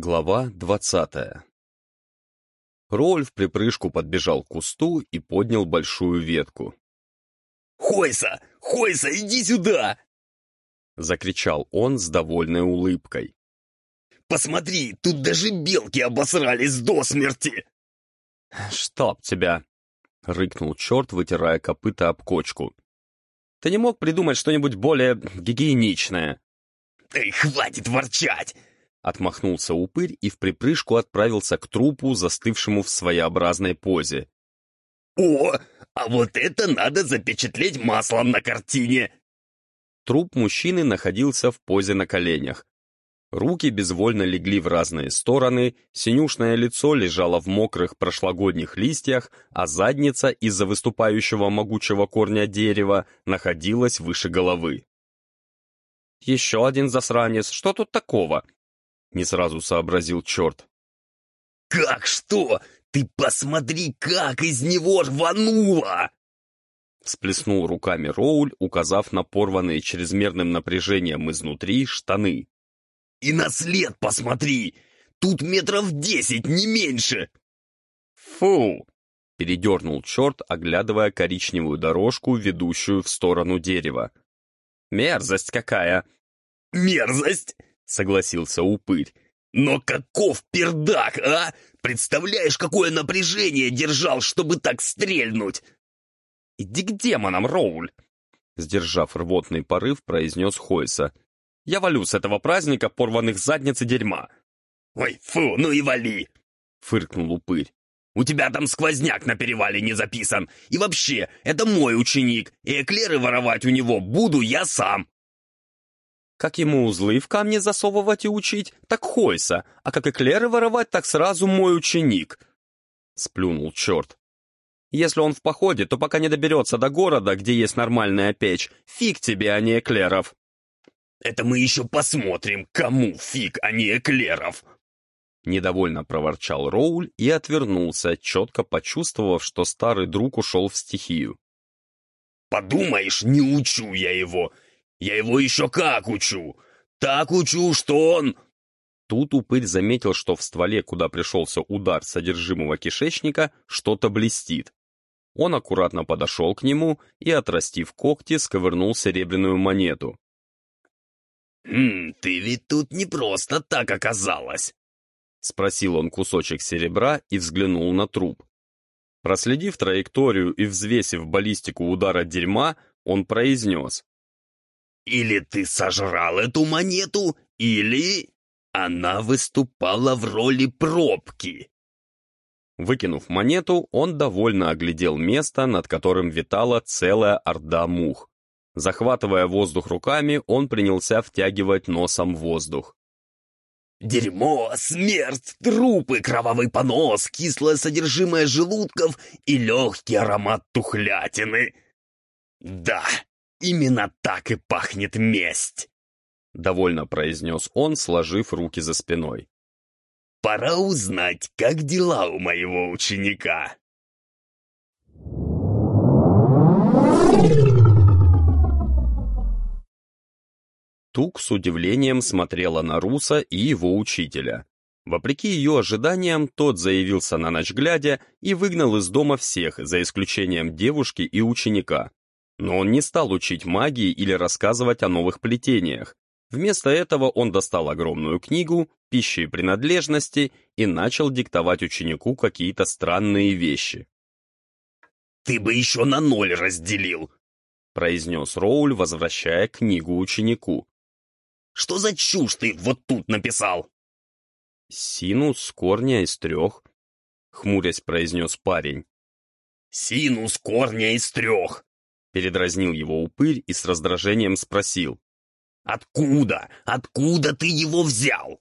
Глава двадцатая Роль в припрыжку подбежал к кусту и поднял большую ветку. «Хойса! Хойса, иди сюда!» Закричал он с довольной улыбкой. «Посмотри, тут даже белки обосрались до смерти!» «Чтоб тебя!» — рыкнул черт, вытирая копыта об кочку. «Ты не мог придумать что-нибудь более гигиеничное?» «Эй, хватит ворчать! Отмахнулся упырь и в припрыжку отправился к трупу, застывшему в своеобразной позе. «О, а вот это надо запечатлеть маслом на картине!» Труп мужчины находился в позе на коленях. Руки безвольно легли в разные стороны, синюшное лицо лежало в мокрых прошлогодних листьях, а задница из-за выступающего могучего корня дерева находилась выше головы. «Еще один засранец, что тут такого?» Не сразу сообразил черт. «Как что? Ты посмотри, как из него рвануло!» Всплеснул руками Роуль, указав на порванные чрезмерным напряжением изнутри штаны. «И на след посмотри! Тут метров десять, не меньше!» «Фу!» — передернул черт, оглядывая коричневую дорожку, ведущую в сторону дерева. «Мерзость какая!» «Мерзость!» Согласился упырь. «Но каков пердак, а? Представляешь, какое напряжение держал, чтобы так стрельнуть!» «Иди к демонам, Роуль!» Сдержав рвотный порыв, произнес Хойса. «Я валю с этого праздника порванных задниц и дерьма!» «Ой, фу, ну и вали!» — фыркнул упырь. «У тебя там сквозняк на перевале не записан. И вообще, это мой ученик, и эклеры воровать у него буду я сам!» Как ему узлы в камне засовывать и учить, так Хойса, а как эклеры воровать, так сразу мой ученик. Сплюнул черт. Если он в походе, то пока не доберется до города, где есть нормальная печь, фиг тебе, а не эклеров. Это мы еще посмотрим, кому фиг, а не эклеров. Недовольно проворчал Роуль и отвернулся, четко почувствовав, что старый друг ушел в стихию. «Подумаешь, не учу я его. Я его еще как учу! Так учу, что он...» Тут упырь заметил, что в стволе, куда пришелся удар содержимого кишечника, что-то блестит. Он аккуратно подошел к нему и, отрастив когти, сковырнул серебряную монету. «Хм, ты ведь тут не просто так оказалась!» Спросил он кусочек серебра и взглянул на труп. Проследив траекторию и взвесив баллистику удара дерьма, он произнес. Или ты сожрал эту монету, или она выступала в роли пробки. Выкинув монету, он довольно оглядел место, над которым витала целая орда мух. Захватывая воздух руками, он принялся втягивать носом воздух. Дерьмо, смерть, трупы, кровавый понос, кислое содержимое желудков и легкий аромат тухлятины. Да, Именно так и пахнет месть!» Довольно произнес он, сложив руки за спиной. «Пора узнать, как дела у моего ученика!» Тук с удивлением смотрела на Руса и его учителя. Вопреки ее ожиданиям, тот заявился на ночь глядя и выгнал из дома всех, за исключением девушки и ученика. Но он не стал учить магии или рассказывать о новых плетениях. Вместо этого он достал огромную книгу, пищи и принадлежности и начал диктовать ученику какие-то странные вещи. «Ты бы еще на ноль разделил!» произнес Роуль, возвращая книгу ученику. «Что за чушь ты вот тут написал?» «Синус корня из трех», — хмурясь произнес парень. «Синус корня из трех! Передразнил его упырь и с раздражением спросил. «Откуда? Откуда ты его взял?»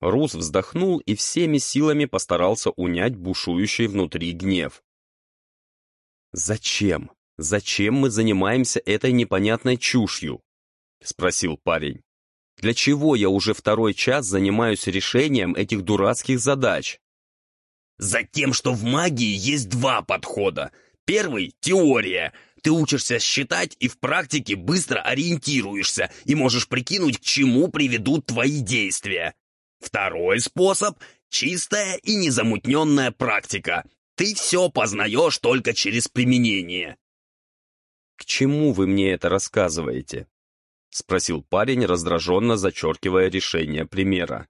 Рус вздохнул и всеми силами постарался унять бушующий внутри гнев. «Зачем? Зачем мы занимаемся этой непонятной чушью?» — спросил парень. «Для чего я уже второй час занимаюсь решением этих дурацких задач?» «Затем, что в магии есть два подхода. Первый — теория, ты учишься считать и в практике быстро ориентируешься и можешь прикинуть, к чему приведут твои действия. Второй способ — чистая и незамутненная практика. Ты все познаешь только через применение. «К чему вы мне это рассказываете?» — спросил парень, раздраженно зачеркивая решение примера.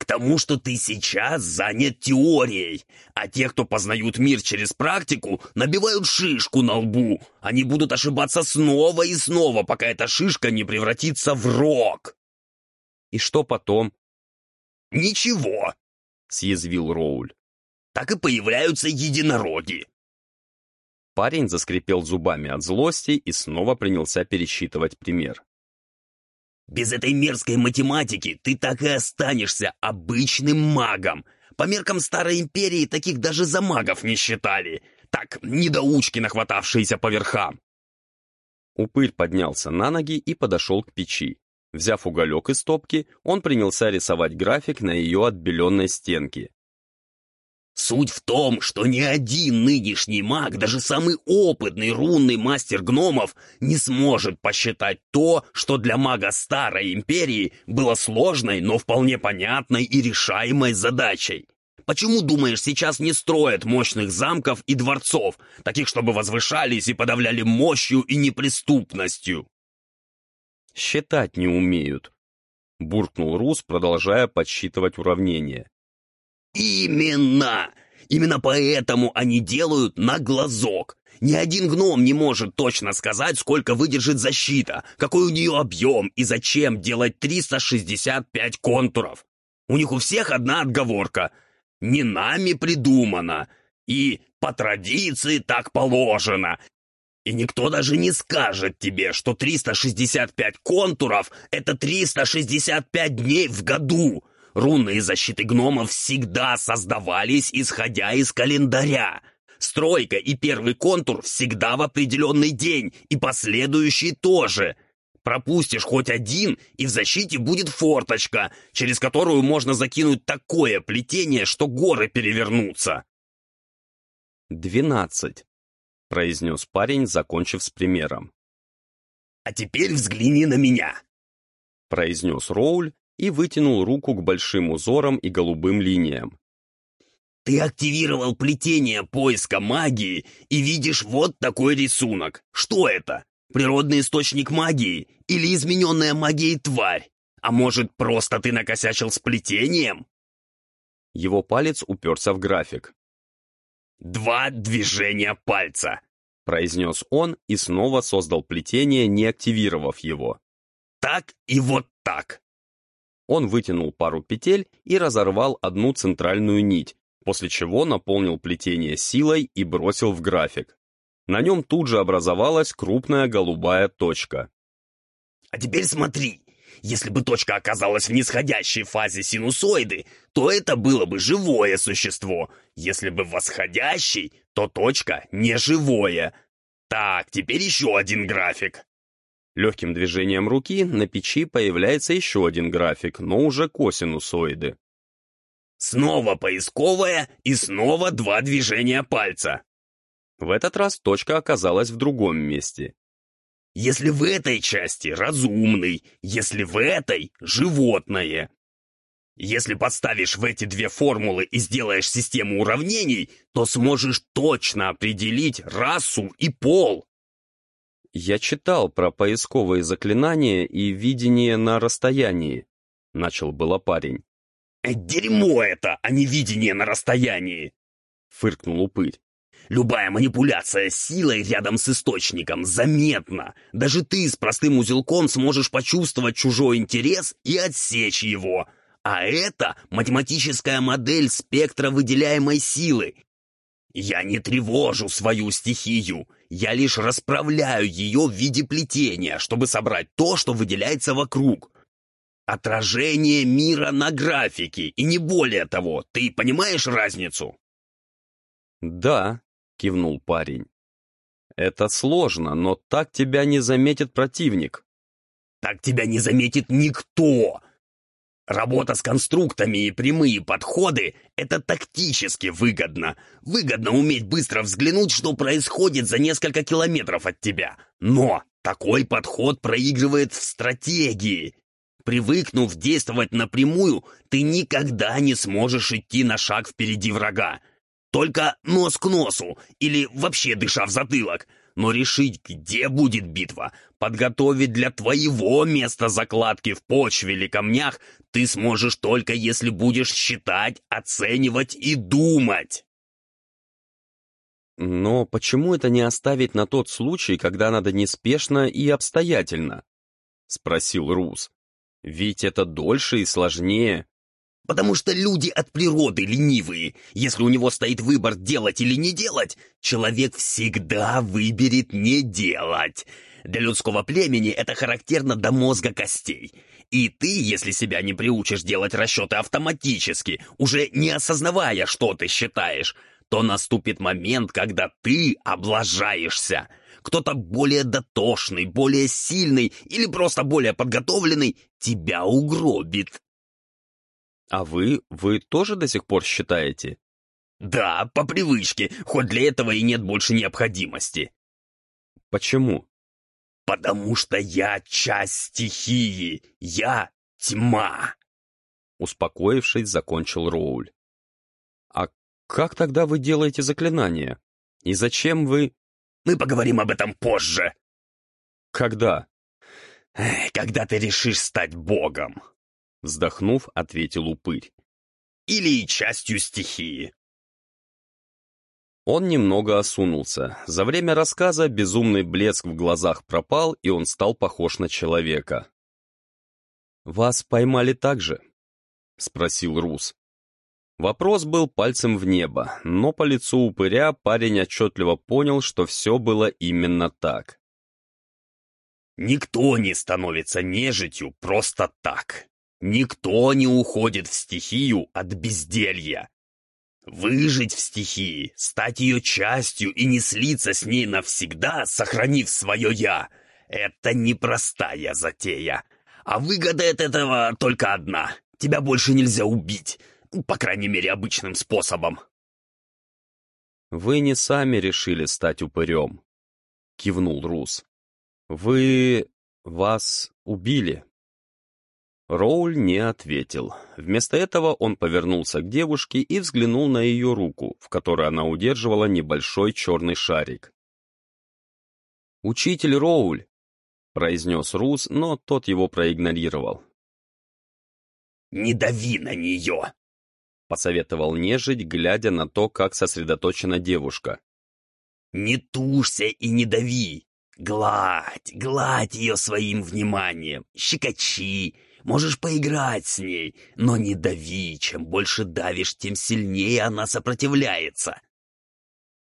«К тому, что ты сейчас занят теорией, а те, кто познают мир через практику, набивают шишку на лбу. Они будут ошибаться снова и снова, пока эта шишка не превратится в рог». «И что потом?» «Ничего», — съязвил Роуль. «Так и появляются единороги. Парень заскрипел зубами от злости и снова принялся пересчитывать пример. «Без этой мерзкой математики ты так и останешься обычным магом. По меркам Старой Империи таких даже за магов не считали. Так, недоучки, нахватавшиеся по верхам». Упырь поднялся на ноги и подошел к печи. Взяв уголек из топки, он принялся рисовать график на ее отбеленной стенке. Суть в том, что ни один нынешний маг, даже самый опытный рунный мастер гномов, не сможет посчитать то, что для мага Старой Империи было сложной, но вполне понятной и решаемой задачей. Почему, думаешь, сейчас не строят мощных замков и дворцов, таких, чтобы возвышались и подавляли мощью и неприступностью? «Считать не умеют», — буркнул Рус, продолжая подсчитывать уравнения. «Именно! Именно поэтому они делают на глазок. Ни один гном не может точно сказать, сколько выдержит защита, какой у нее объем и зачем делать 365 контуров. У них у всех одна отговорка. Не нами придумано. И по традиции так положено. И никто даже не скажет тебе, что 365 контуров — это 365 дней в году. Рунные защиты гномов всегда создавались, исходя из календаря. Стройка и первый контур всегда в определенный день, и последующий тоже. Пропустишь хоть один, и в защите будет форточка, через которую можно закинуть такое плетение, что горы перевернутся. «Двенадцать», — произнес парень, закончив с примером. «А теперь взгляни на меня», — произнес Роуль и вытянул руку к большим узорам и голубым линиям. «Ты активировал плетение поиска магии и видишь вот такой рисунок. Что это? Природный источник магии или измененная магией тварь? А может, просто ты накосячил с плетением?» Его палец уперся в график. «Два движения пальца», — произнес он и снова создал плетение, не активировав его. «Так и вот так. Он вытянул пару петель и разорвал одну центральную нить, после чего наполнил плетение силой и бросил в график. На нем тут же образовалась крупная голубая точка. «А теперь смотри, если бы точка оказалась в нисходящей фазе синусоиды, то это было бы живое существо. Если бы восходящей, то точка не живое. Так, теперь еще один график. Легким движением руки на печи появляется еще один график, но уже косинусоиды. Снова поисковая и снова два движения пальца. В этот раз точка оказалась в другом месте. Если в этой части разумный, если в этой животное. Если подставишь в эти две формулы и сделаешь систему уравнений, то сможешь точно определить расу и пол. «Я читал про поисковые заклинания и видение на расстоянии», — начал было парень. «Э, «Дерьмо это, а не видение на расстоянии!» — фыркнул упырь. «Любая манипуляция силой рядом с источником заметна. Даже ты с простым узелком сможешь почувствовать чужой интерес и отсечь его. А это математическая модель спектра выделяемой силы. Я не тревожу свою стихию, я лишь расправляю ее в виде плетения, чтобы собрать то, что выделяется вокруг. Отражение мира на графике, и не более того. Ты понимаешь разницу? Да, кивнул парень. Это сложно, но так тебя не заметит противник. Так тебя не заметит никто. Работа с конструктами и прямые подходы — это тактически выгодно. Выгодно уметь быстро взглянуть, что происходит за несколько километров от тебя. Но такой подход проигрывает в стратегии. Привыкнув действовать напрямую, ты никогда не сможешь идти на шаг впереди врага. Только нос к носу или вообще дыша в затылок. Но решить, где будет битва, подготовить для твоего места закладки в почве или камнях ты сможешь только если будешь считать, оценивать и думать. Но почему это не оставить на тот случай, когда надо неспешно и обстоятельно? Спросил Рус. Ведь это дольше и сложнее. Потому что люди от природы ленивые. Если у него стоит выбор делать или не делать, человек всегда выберет не делать. Для людского племени это характерно до мозга костей. И ты, если себя не приучишь делать расчеты автоматически, уже не осознавая, что ты считаешь, то наступит момент, когда ты облажаешься. Кто-то более дотошный, более сильный или просто более подготовленный тебя угробит. А вы, вы тоже до сих пор считаете? Да, по привычке, хоть для этого и нет больше необходимости. Почему? Потому что я часть стихии, я тьма. Успокоившись, закончил Роуль. А как тогда вы делаете заклинания? И зачем вы... Мы поговорим об этом позже. Когда? Когда ты решишь стать богом. Вздохнув, ответил упырь. Или частью стихии. Он немного осунулся. За время рассказа безумный блеск в глазах пропал, и он стал похож на человека. «Вас поймали так же?» — спросил Рус. Вопрос был пальцем в небо, но по лицу упыря парень отчетливо понял, что все было именно так. «Никто не становится нежитью просто так. Никто не уходит в стихию от безделья. Выжить в стихии, стать ее частью и не слиться с ней навсегда, сохранив свое «я» — это непростая затея. А выгода от этого только одна — тебя больше нельзя убить, по крайней мере, обычным способом. «Вы не сами решили стать упырем», — кивнул Рус. «Вы... вас убили». Роуль не ответил. Вместо этого он повернулся к девушке и взглянул на ее руку, в которой она удерживала небольшой черный шарик. «Учитель Роуль», — произнес Рус, но тот его проигнорировал. «Не дави на нее!» посоветовал нежить, глядя на то, как сосредоточена девушка. «Не тушься и не дави! Гладь, гладь ее своим вниманием, щекочи, можешь поиграть с ней, но не дави, чем больше давишь, тем сильнее она сопротивляется».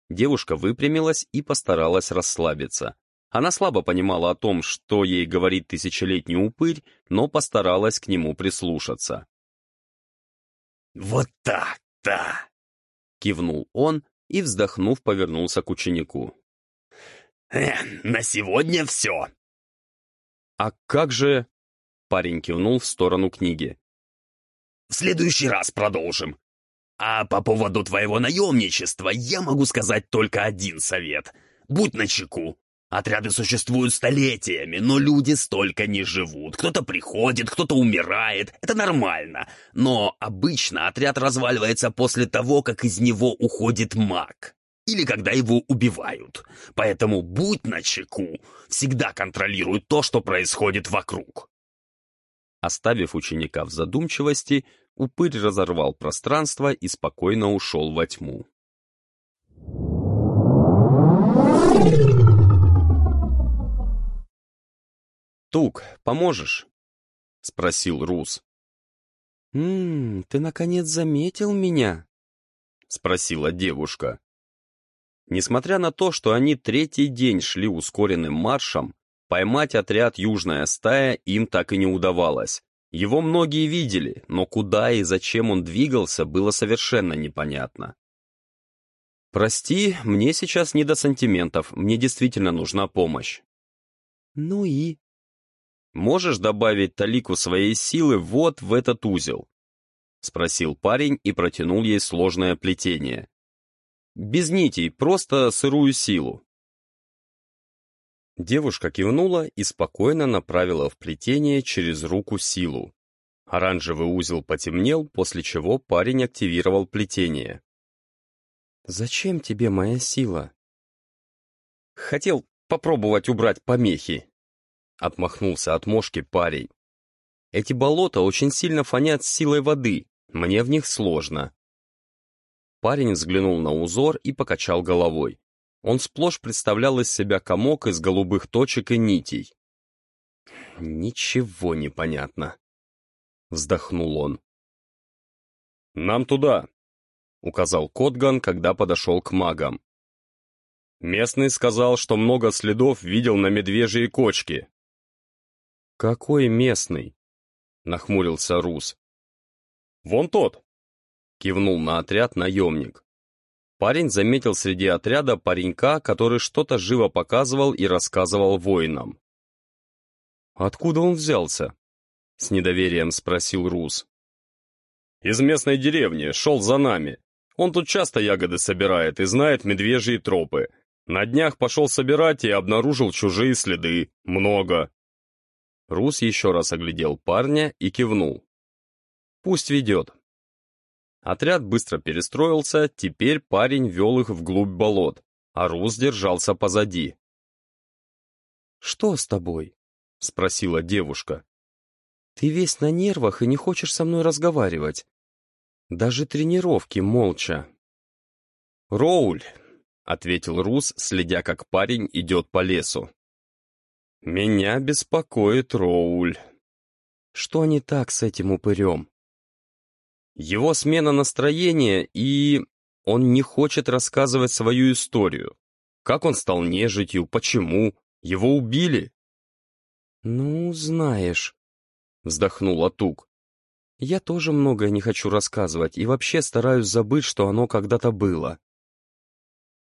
Девушка выпрямилась и постаралась расслабиться. Она слабо понимала о том, что ей говорит тысячелетний упырь, но постаралась к нему прислушаться. «Вот так-то!» — кивнул он и, вздохнув, повернулся к ученику. «Э, «На сегодня все!» «А как же...» — парень кивнул в сторону книги. «В следующий раз продолжим. А по поводу твоего наемничества я могу сказать только один совет. Будь начеку. Отряды существуют столетиями, но люди столько не живут. Кто-то приходит, кто-то умирает. Это нормально. Но обычно отряд разваливается после того, как из него уходит маг. Или когда его убивают. Поэтому будь начеку. Всегда контролируй то, что происходит вокруг. Оставив ученика в задумчивости, упырь разорвал пространство и спокойно ушел во тьму. «Тук, поможешь?» — спросил Рус. «Ммм, ты наконец заметил меня?» — спросила девушка. Несмотря на то, что они третий день шли ускоренным маршем, поймать отряд «Южная стая» им так и не удавалось. Его многие видели, но куда и зачем он двигался, было совершенно непонятно. «Прости, мне сейчас не до сантиментов, мне действительно нужна помощь». «Ну и?» Можешь добавить талику своей силы вот в этот узел?» — спросил парень и протянул ей сложное плетение. «Без нитей, просто сырую силу». Девушка кивнула и спокойно направила в плетение через руку силу. Оранжевый узел потемнел, после чего парень активировал плетение. «Зачем тебе моя сила?» «Хотел попробовать убрать помехи», — отмахнулся от мошки парень. «Эти болота очень сильно фонят силой воды, мне в них сложно». Парень взглянул на узор и покачал головой. Он сплошь представлял из себя комок из голубых точек и нитей. «Ничего не понятно», — вздохнул он. «Нам туда», — указал Котган, когда подошел к магам. Местный сказал, что много следов видел на медвежьей кочке. «Какой местный?» — нахмурился Рус. «Вон тот!» — кивнул на отряд наемник. Парень заметил среди отряда паренька, который что-то живо показывал и рассказывал воинам. «Откуда он взялся?» — с недоверием спросил Рус. «Из местной деревни, шел за нами. Он тут часто ягоды собирает и знает медвежьи тропы. На днях пошел собирать и обнаружил чужие следы. Много». Рус еще раз оглядел парня и кивнул. «Пусть ведет». Отряд быстро перестроился, теперь парень вел их вглубь болот, а Рус держался позади. «Что с тобой?» — спросила девушка. «Ты весь на нервах и не хочешь со мной разговаривать. Даже тренировки молча». «Роуль», — ответил Рус, следя, как парень идет по лесу. «Меня беспокоит Роуль». «Что не так с этим упырем?» Его смена настроения, и он не хочет рассказывать свою историю. Как он стал нежитью, почему, его убили. «Ну, знаешь», — вздохнул Атук. «Я тоже многое не хочу рассказывать и вообще стараюсь забыть, что оно когда-то было».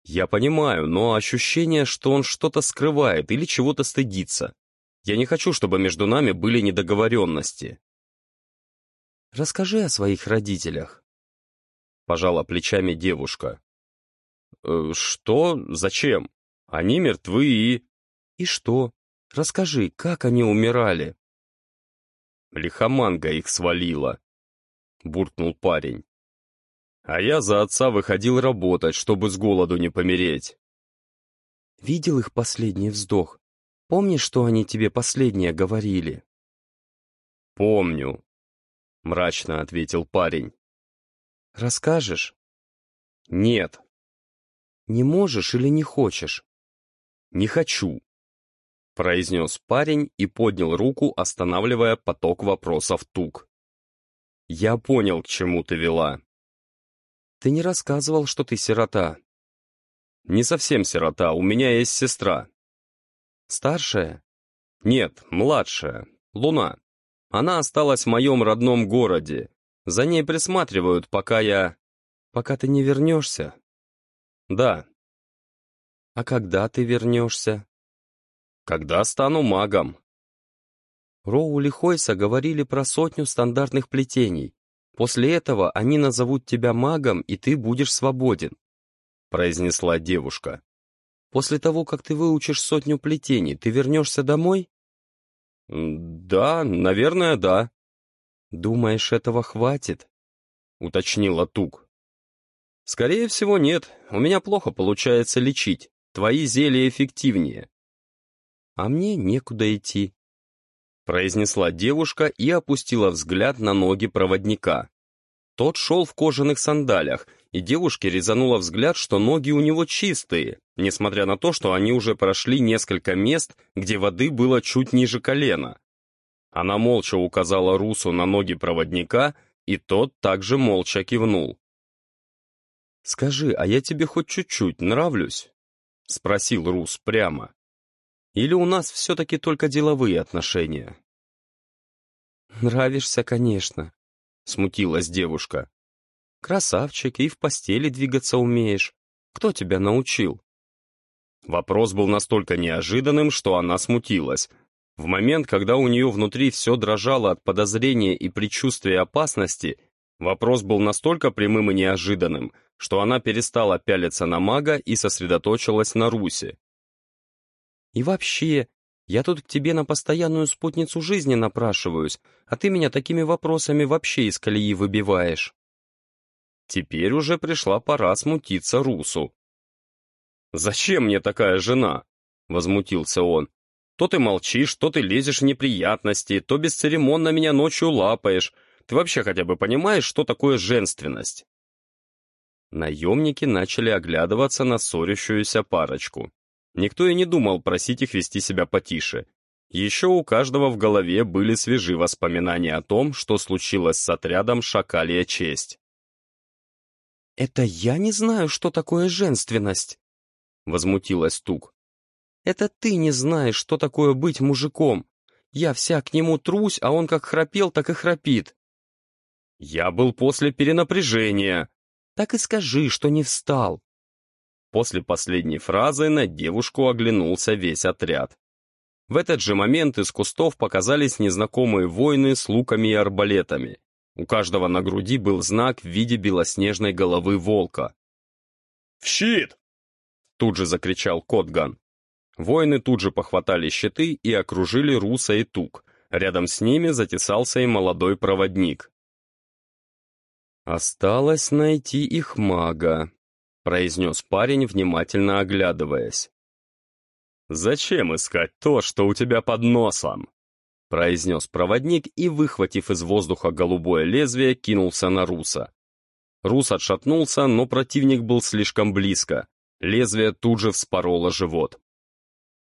«Я понимаю, но ощущение, что он что-то скрывает или чего-то стыдится. Я не хочу, чтобы между нами были недоговоренности». «Расскажи о своих родителях», — пожала плечами девушка. «Э, «Что? Зачем? Они мертвы и...» «И что? Расскажи, как они умирали?» «Лихоманга их свалила», — буркнул парень. «А я за отца выходил работать, чтобы с голоду не помереть». «Видел их последний вздох? Помнишь, что они тебе последнее говорили?» «Помню», — мрачно ответил парень. «Расскажешь?» «Нет». «Не можешь или не хочешь?» «Не хочу», произнес парень и поднял руку, останавливая поток вопросов тук. «Я понял, к чему ты вела». «Ты не рассказывал, что ты сирота». «Не совсем сирота, у меня есть сестра». «Старшая?» «Нет, младшая, Луна. Она осталась в моем родном городе. За ней присматривают, пока я...» «Пока ты не вернешься?» «Да». «А когда ты вернешься?» Когда стану магом? Роули Хойса говорили про сотню стандартных плетений. После этого они назовут тебя магом, и ты будешь свободен, произнесла девушка. После того, как ты выучишь сотню плетений, ты вернешься домой? Да, наверное, да. Думаешь, этого хватит? Уточнила Тук. Скорее всего, нет. У меня плохо получается лечить. Твои зелья эффективнее а мне некуда идти», — произнесла девушка и опустила взгляд на ноги проводника. Тот шел в кожаных сандалях, и девушке резануло взгляд, что ноги у него чистые, несмотря на то, что они уже прошли несколько мест, где воды было чуть ниже колена. Она молча указала Русу на ноги проводника, и тот также молча кивнул. «Скажи, а я тебе хоть чуть-чуть нравлюсь?» — спросил Рус прямо. Или у нас все-таки только деловые отношения?» «Нравишься, конечно», — смутилась девушка. «Красавчик, и в постели двигаться умеешь. Кто тебя научил?» Вопрос был настолько неожиданным, что она смутилась. В момент, когда у нее внутри все дрожало от подозрения и предчувствия опасности, вопрос был настолько прямым и неожиданным, что она перестала пялиться на мага и сосредоточилась на Русе. И вообще, я тут к тебе на постоянную спутницу жизни напрашиваюсь, а ты меня такими вопросами вообще из колеи выбиваешь». Теперь уже пришла пора смутиться Русу. «Зачем мне такая жена?» — возмутился он. «То ты молчишь, то ты лезешь в неприятности, то бесцеремонно меня ночью лапаешь. Ты вообще хотя бы понимаешь, что такое женственность?» Наемники начали оглядываться на ссорящуюся парочку. Никто и не думал просить их вести себя потише. Еще у каждого в голове были свежи воспоминания о том, что случилось с отрядом «Шакалия честь». «Это я не знаю, что такое женственность», — возмутилась Тук. «Это ты не знаешь, что такое быть мужиком. Я вся к нему трусь, а он как храпел, так и храпит». «Я был после перенапряжения». «Так и скажи, что не встал». После последней фразы на девушку оглянулся весь отряд. В этот же момент из кустов показались незнакомые воины с луками и арбалетами. У каждого на груди был знак в виде белоснежной головы волка. «В щит!» Тут же закричал Котган. Воины тут же похватали щиты и окружили Руса и Тук. Рядом с ними затесался и молодой проводник. «Осталось найти их мага», — произнес парень, внимательно оглядываясь. «Зачем искать то, что у тебя под носом?» Произнес проводник и, выхватив из воздуха голубое лезвие, кинулся на Руса. Рус отшатнулся, но противник был слишком близко. Лезвие тут же вспороло живот.